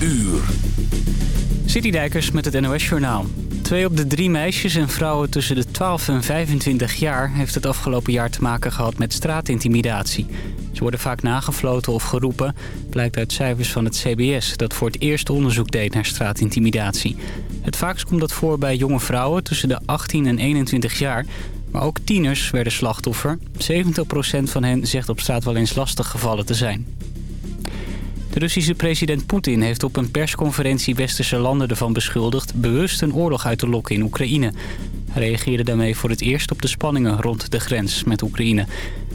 uur. Citydijkers met het NOS Journaal. Twee op de drie meisjes en vrouwen tussen de 12 en 25 jaar... heeft het afgelopen jaar te maken gehad met straatintimidatie. Ze worden vaak nagefloten of geroepen, blijkt uit cijfers van het CBS... dat voor het eerst onderzoek deed naar straatintimidatie. Het vaakst komt dat voor bij jonge vrouwen tussen de 18 en 21 jaar... Maar ook tieners werden slachtoffer. 70% van hen zegt op straat wel eens lastig gevallen te zijn. De Russische president Poetin heeft op een persconferentie westerse landen ervan beschuldigd... bewust een oorlog uit te lokken in Oekraïne. Hij reageerde daarmee voor het eerst op de spanningen rond de grens met Oekraïne.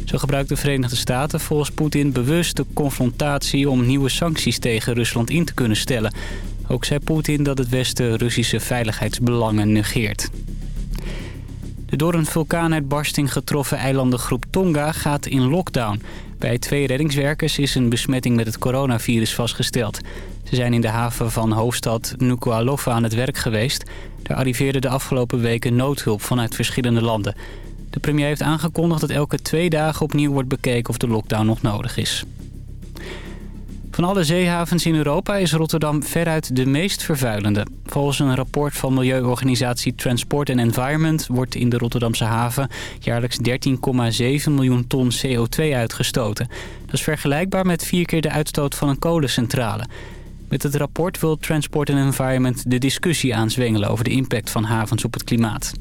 Zo gebruikt de Verenigde Staten volgens Poetin bewust de confrontatie... om nieuwe sancties tegen Rusland in te kunnen stellen. Ook zei Poetin dat het Westen Russische veiligheidsbelangen negeert. De door een vulkaanuitbarsting getroffen eilandengroep Tonga gaat in lockdown. Bij twee reddingswerkers is een besmetting met het coronavirus vastgesteld. Ze zijn in de haven van hoofdstad Nuku'alofa aan het werk geweest. Daar arriveerde de afgelopen weken noodhulp vanuit verschillende landen. De premier heeft aangekondigd dat elke twee dagen opnieuw wordt bekeken of de lockdown nog nodig is. Van alle zeehavens in Europa is Rotterdam veruit de meest vervuilende. Volgens een rapport van milieuorganisatie Transport and Environment... wordt in de Rotterdamse haven jaarlijks 13,7 miljoen ton CO2 uitgestoten. Dat is vergelijkbaar met vier keer de uitstoot van een kolencentrale. Met het rapport wil Transport and Environment de discussie aanzwengelen... over de impact van havens op het klimaat.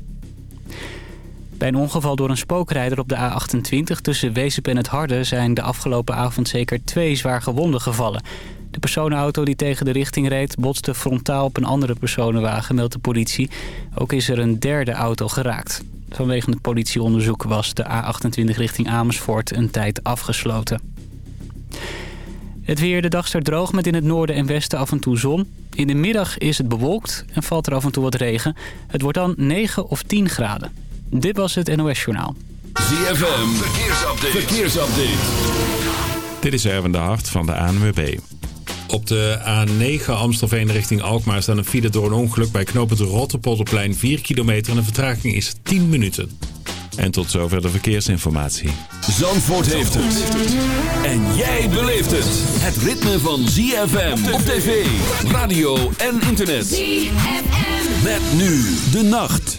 Bij een ongeval door een spookrijder op de A28 tussen Wezep en het Harde... zijn de afgelopen avond zeker twee zwaar gewonden gevallen. De personenauto die tegen de richting reed botste frontaal op een andere personenwagen, meldt de politie. Ook is er een derde auto geraakt. Vanwege het politieonderzoek was de A28 richting Amersfoort een tijd afgesloten. Het weer de dag start droog met in het noorden en westen af en toe zon. In de middag is het bewolkt en valt er af en toe wat regen. Het wordt dan 9 of 10 graden. Dit was het NOS Journaal. ZFM, verkeersupdate. verkeersupdate. Dit is Erwin de Hart van de ANWB. Op de A9 Amstelveen richting Alkmaar staan een file door een ongeluk bij knooppunt Rotterpolderplein 4 kilometer en de vertraging is 10 minuten. En tot zover de verkeersinformatie. Zandvoort heeft het. En jij beleeft het. Het ritme van ZFM op tv, radio en internet. ZFM. Met nu de nacht.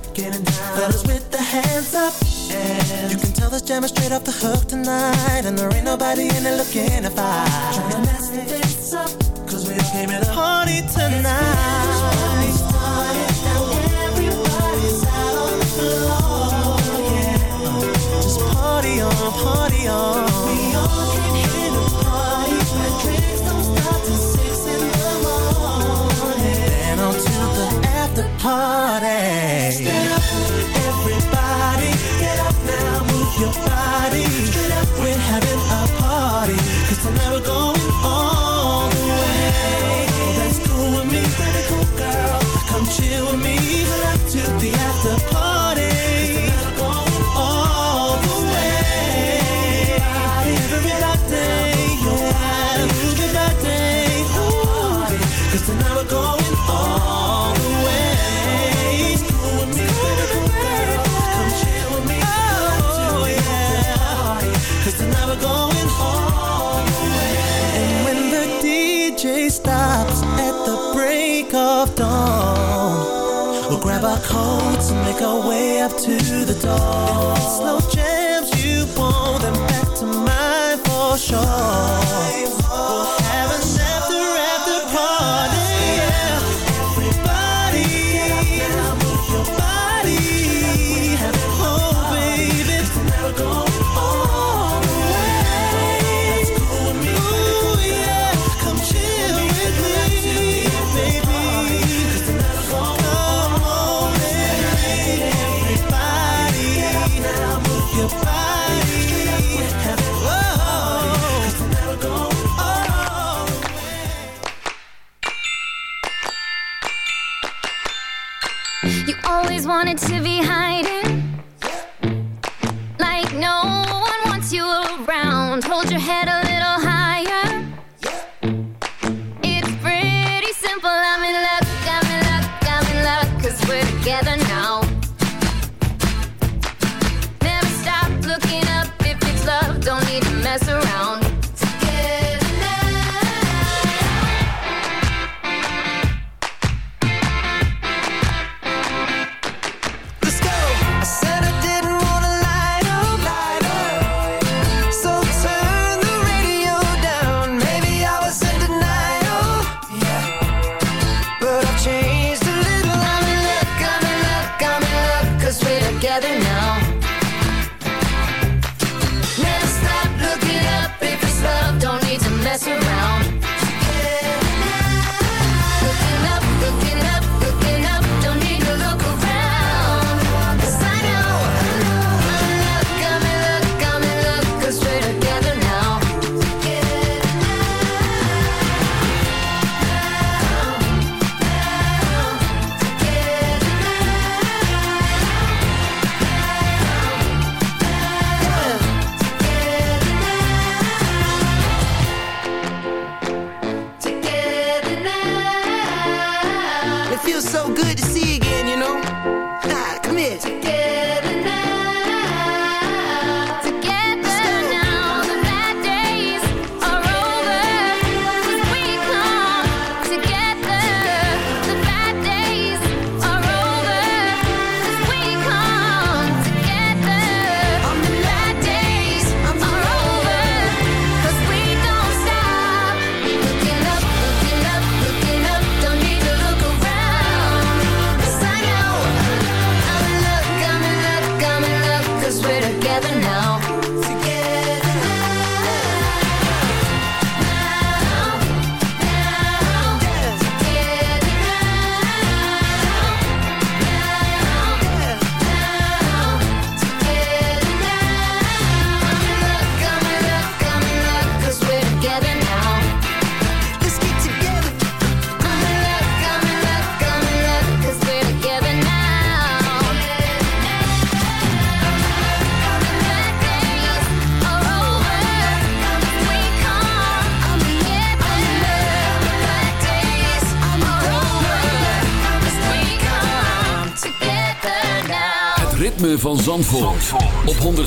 getting down. Fellas with the hands up. And you can tell this jam is straight off the hook tonight. And there ain't nobody in it looking to fight. Trying to mess this up. Cause we all came in a party tonight. Everybody's out on the floor. Yeah. Just party on, party on. We all came here party. Everybody. Get up now, move your body. Straight up, we're having a party. Tonight we're going all our way up to the door. Slow jams you want, then back to mine for sure.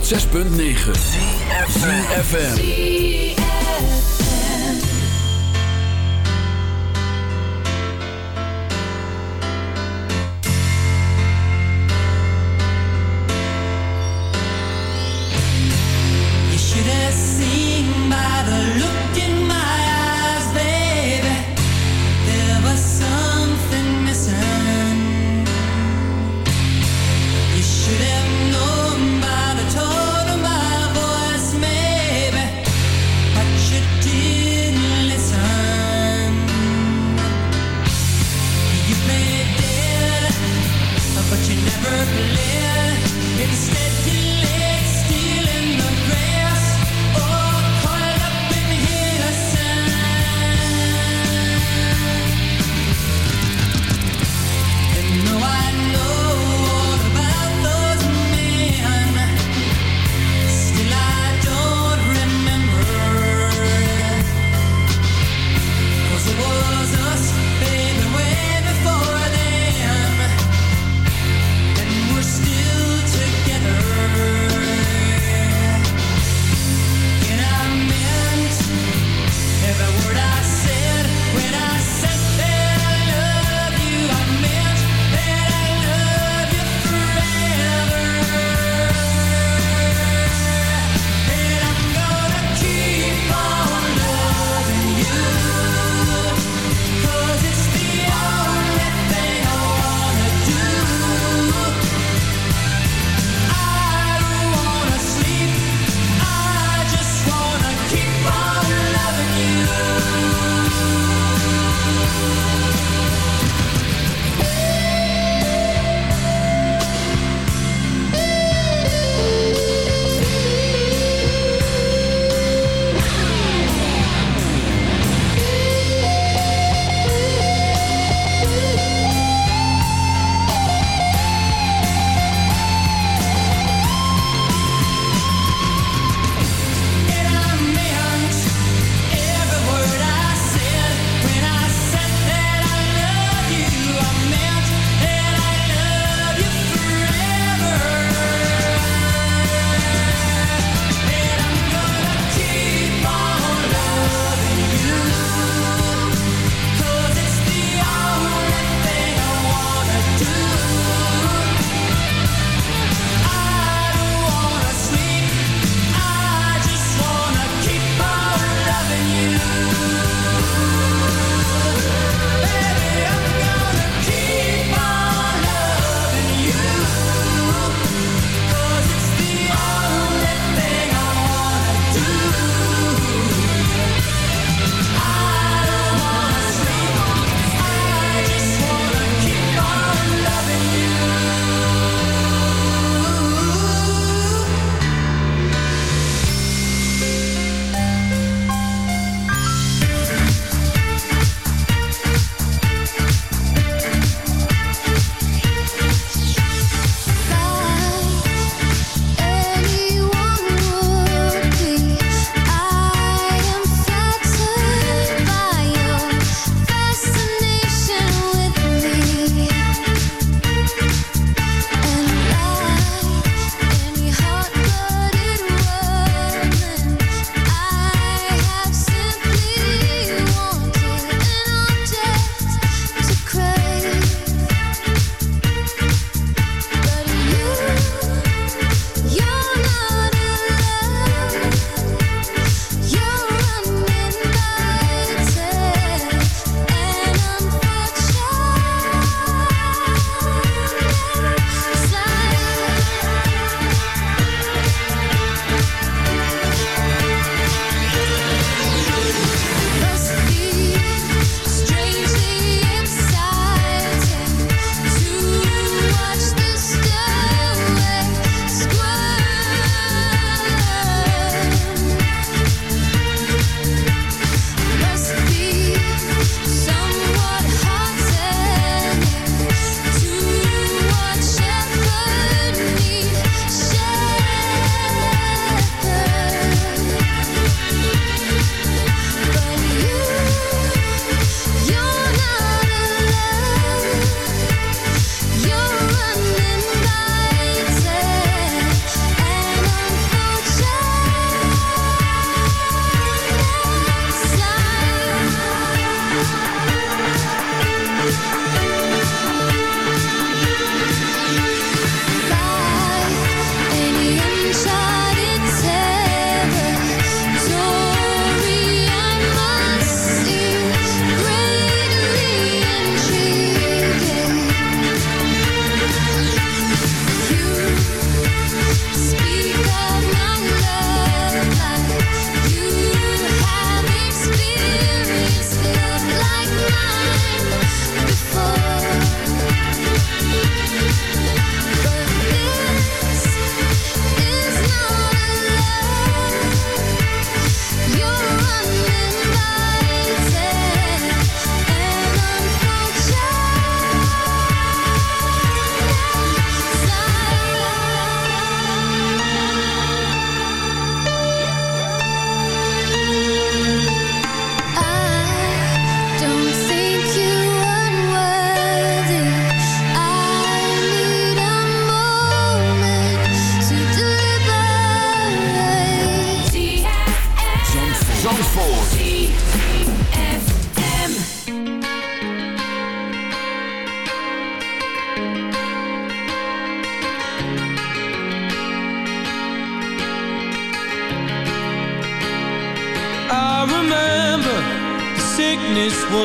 106.9 FM.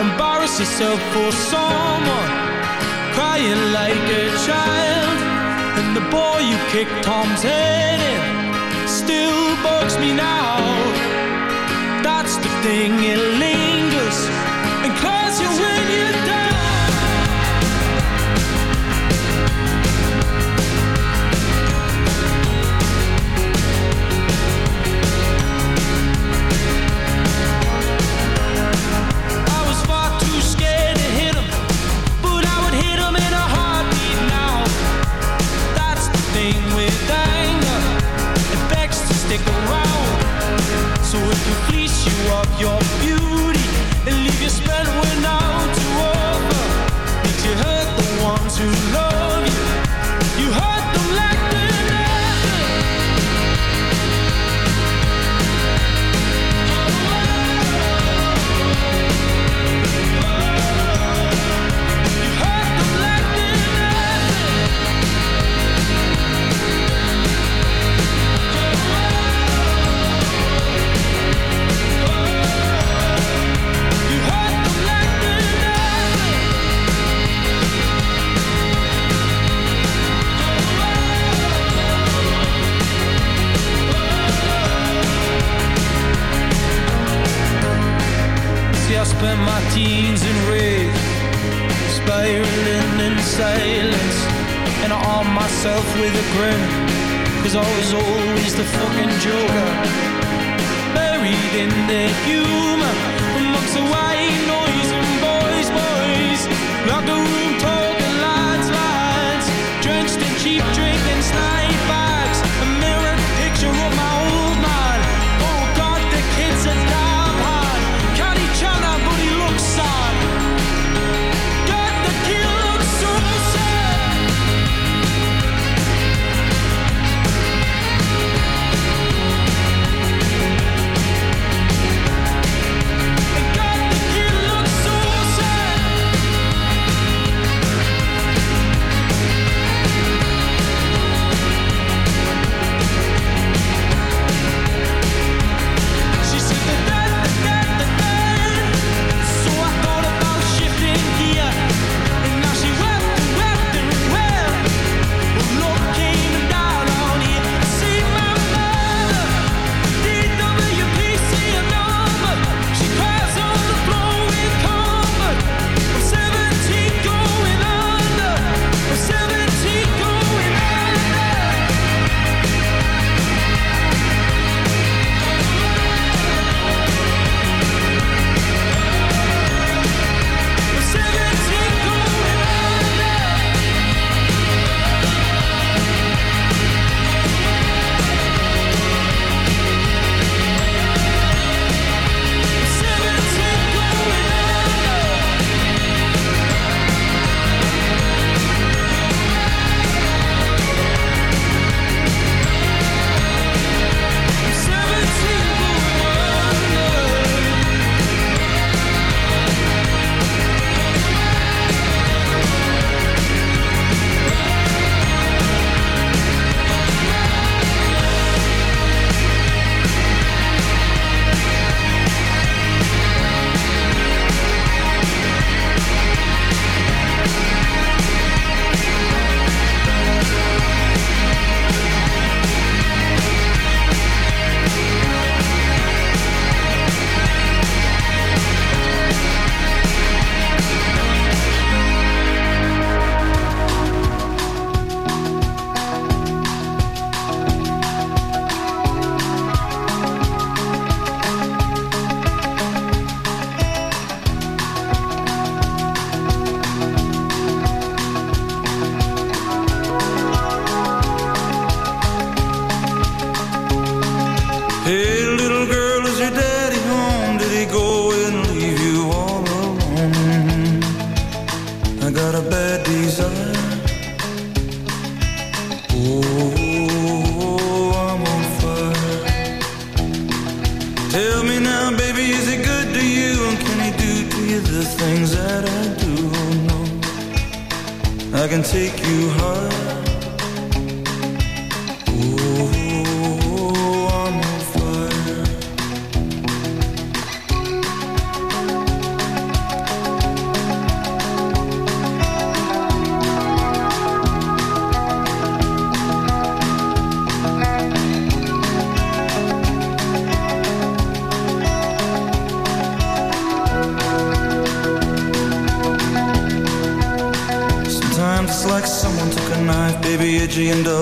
Embarrass yourself for someone Crying like a child. And the boy you kicked Tom's head in Still bugs me now. That's the thing, it lingers And claws you when you die you of your things that I do, oh no I can take you higher. energy the.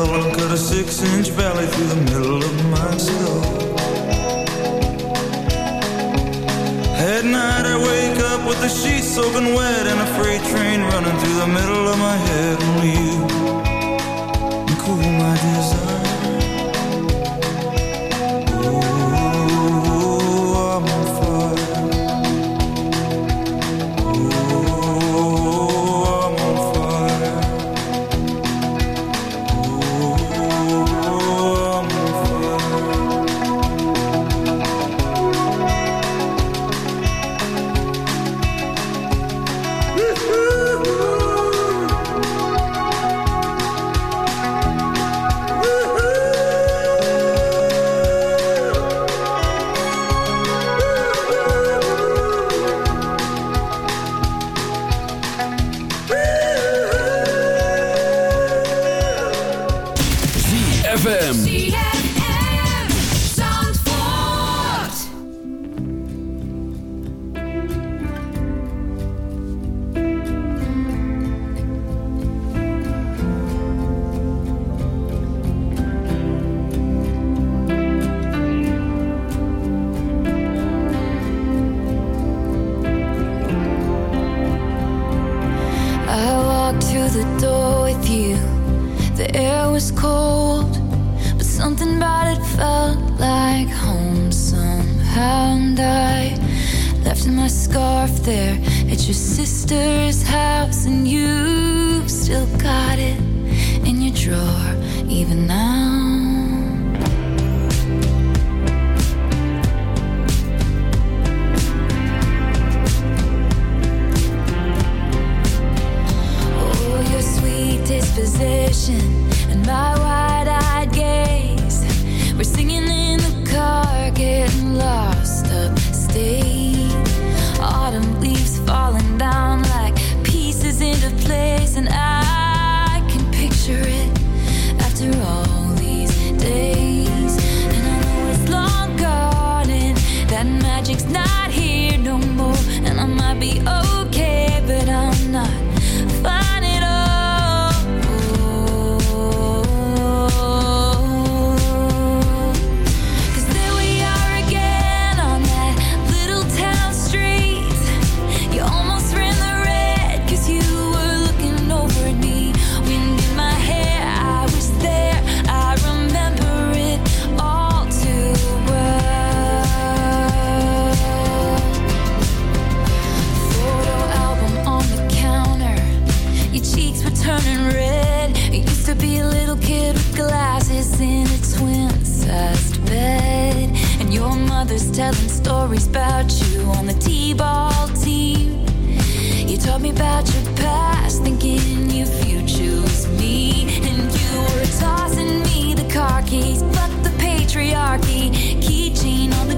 others telling stories about you on the T-ball team. You taught me about your past, thinking if you choose me, and you were tossing me the car keys, but the patriarchy keychain on the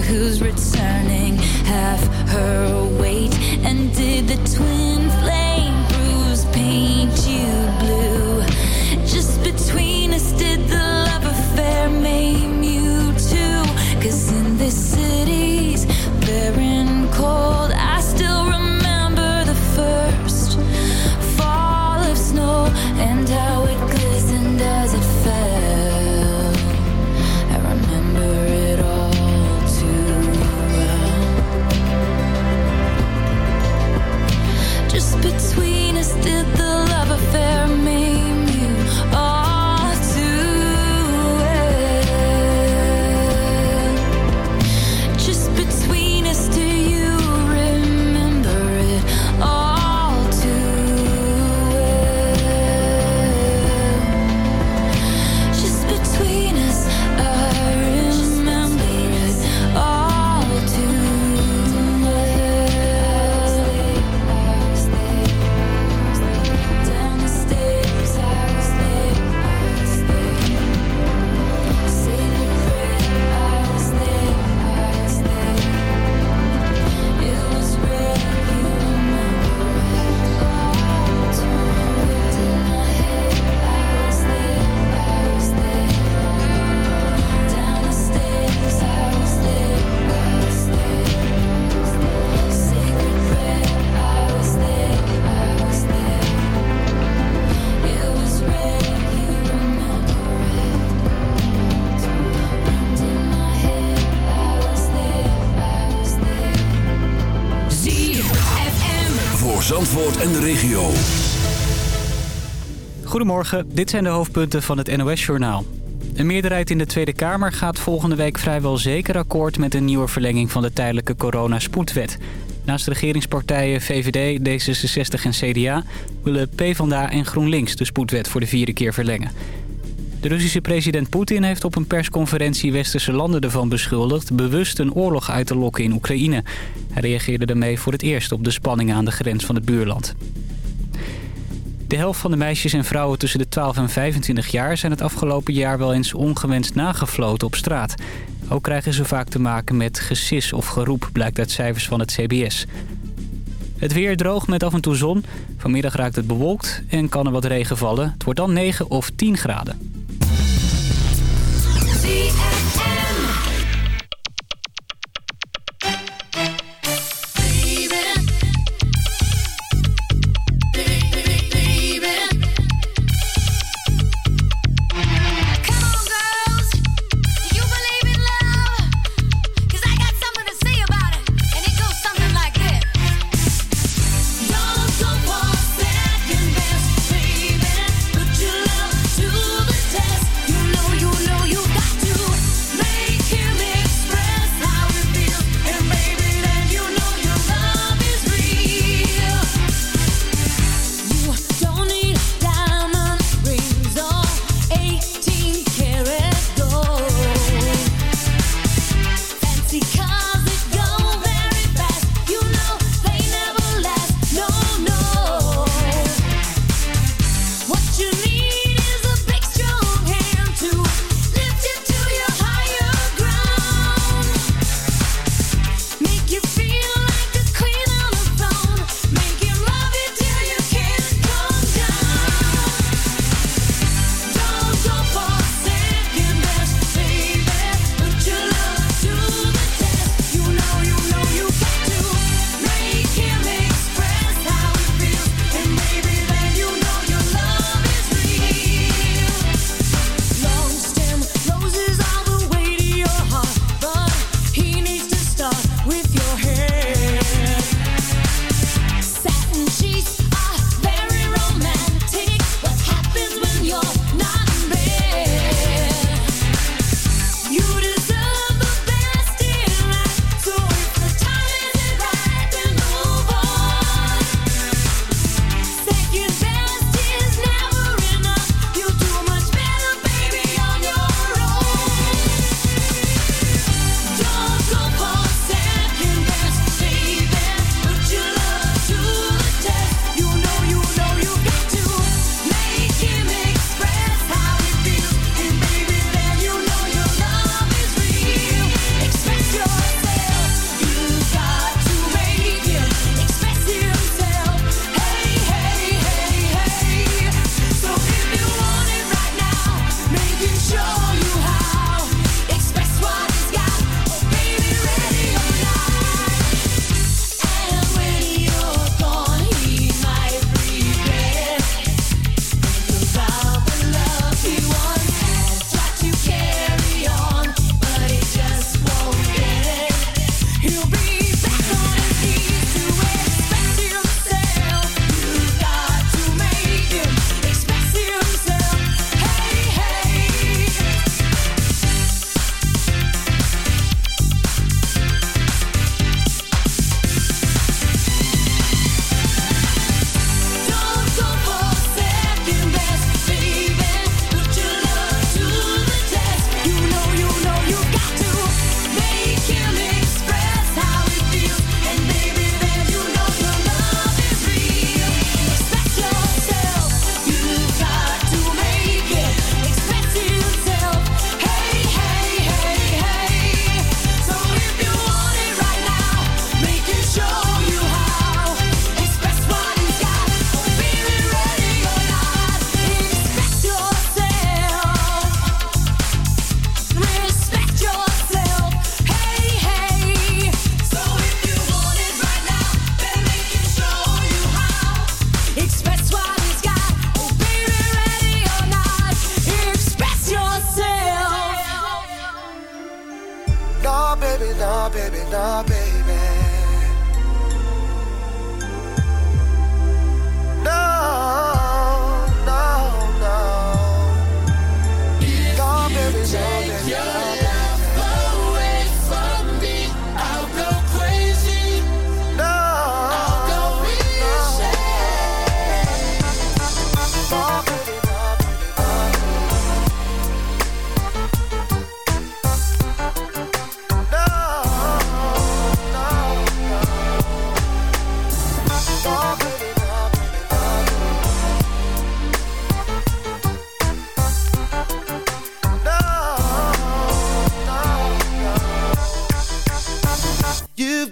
who's returning. Half her weight and did the twin voor Zandvoort en de regio. Goedemorgen, dit zijn de hoofdpunten van het NOS-journaal. Een meerderheid in de Tweede Kamer gaat volgende week vrijwel zeker akkoord... met een nieuwe verlenging van de tijdelijke coronaspoedwet. Naast de regeringspartijen VVD, D66 en CDA... willen PvdA en GroenLinks de spoedwet voor de vierde keer verlengen. De Russische president Poetin heeft op een persconferentie westerse landen ervan beschuldigd... bewust een oorlog uit te lokken in Oekraïne. Hij reageerde daarmee voor het eerst op de spanningen aan de grens van het buurland. De helft van de meisjes en vrouwen tussen de 12 en 25 jaar... zijn het afgelopen jaar wel eens ongewenst nagevloten op straat. Ook krijgen ze vaak te maken met gesis of geroep, blijkt uit cijfers van het CBS. Het weer droog met af en toe zon. Vanmiddag raakt het bewolkt en kan er wat regen vallen. Het wordt dan 9 of 10 graden.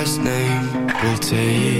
Last name. We'll take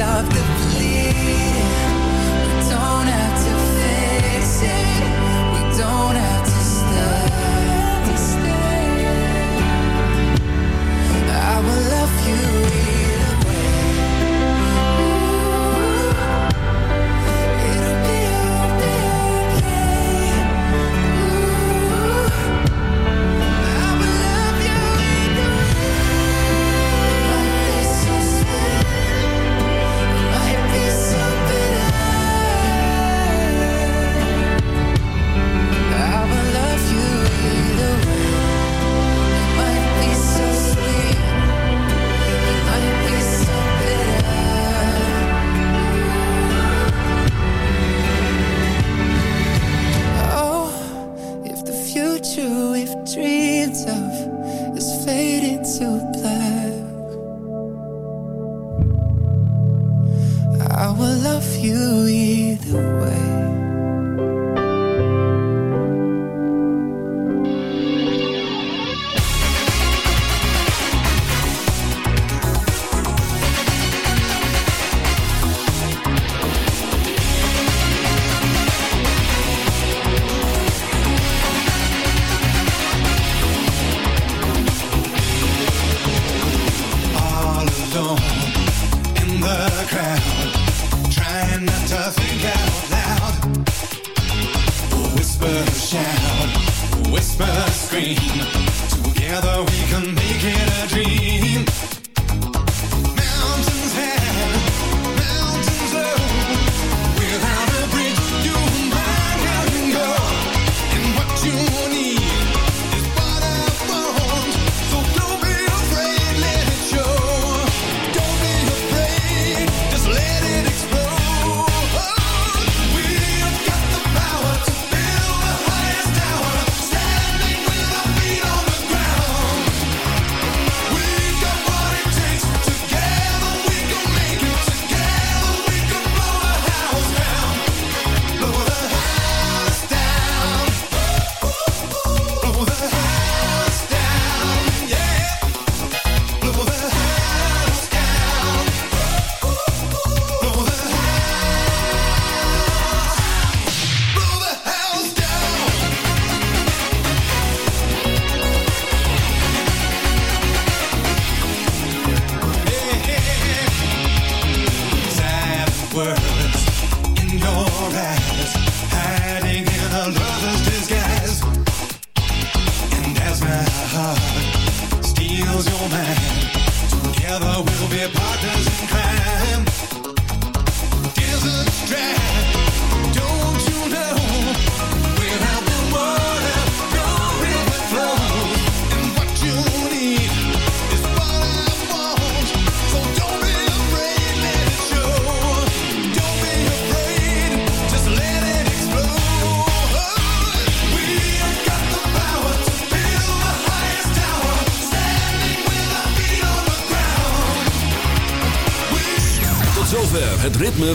of the